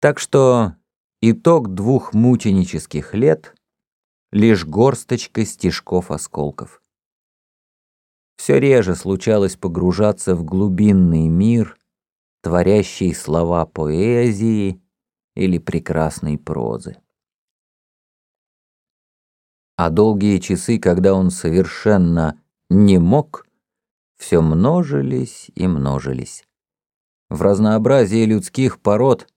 Так что итог двух мученических лет — лишь горсточка стежков-осколков. Все реже случалось погружаться в глубинный мир, творящий слова поэзии или прекрасной прозы. А долгие часы, когда он совершенно не мог, все множились и множились. В разнообразии людских пород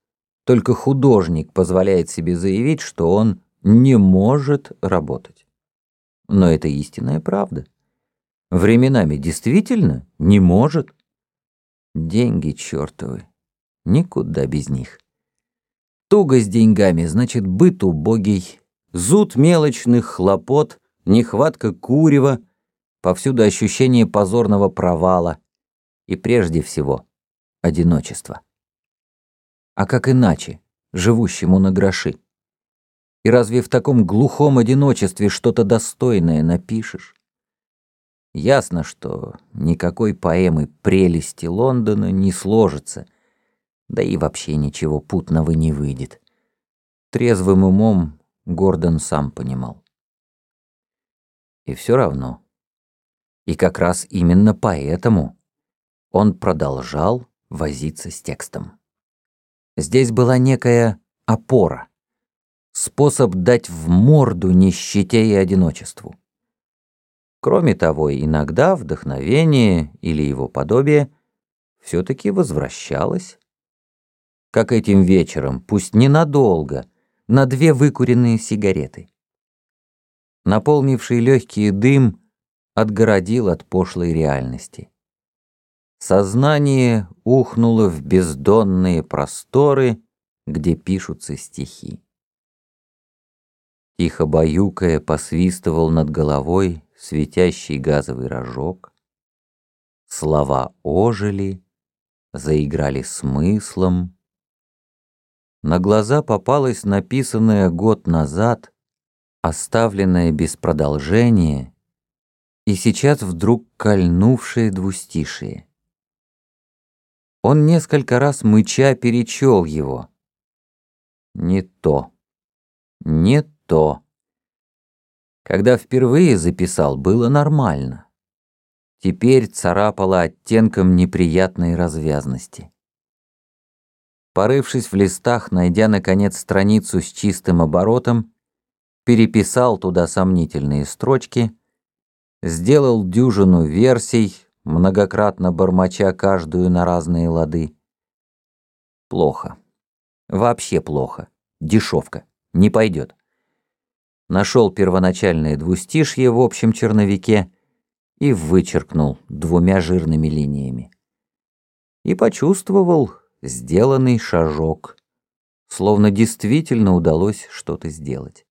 только художник позволяет себе заявить, что он не может работать. Но это истинная правда. Временами действительно не может. Деньги чертовы. Никуда без них. Туго с деньгами, значит, быт убогий, зуд мелочных хлопот, нехватка курева, повсюду ощущение позорного провала и прежде всего одиночество. А как иначе, живущему на гроши? И разве в таком глухом одиночестве что-то достойное напишешь? Ясно, что никакой поэмы «Прелести Лондона» не сложится, да и вообще ничего путного не выйдет. Трезвым умом Гордон сам понимал. И все равно. И как раз именно поэтому он продолжал возиться с текстом. Здесь была некая опора, способ дать в морду нищете и одиночеству. Кроме того, иногда вдохновение или его подобие все-таки возвращалось. Как этим вечером, пусть ненадолго, на две выкуренные сигареты. Наполнивший легкий дым отгородил от пошлой реальности. Сознание ухнуло в бездонные просторы, где пишутся стихи. Тихо баюкая посвистывал над головой светящий газовый рожок. Слова ожили, заиграли смыслом. На глаза попалось написанное год назад, оставленное без продолжения, и сейчас вдруг кольнувшее двустишие. Он несколько раз мыча перечел его. Не то. Не то. Когда впервые записал, было нормально. Теперь царапало оттенком неприятной развязности. Порывшись в листах, найдя, наконец, страницу с чистым оборотом, переписал туда сомнительные строчки, сделал дюжину версий, многократно бормоча каждую на разные лады. Плохо. Вообще плохо. Дешевка. Не пойдет. Нашел первоначальное двустишье в общем черновике и вычеркнул двумя жирными линиями. И почувствовал сделанный шажок, словно действительно удалось что-то сделать.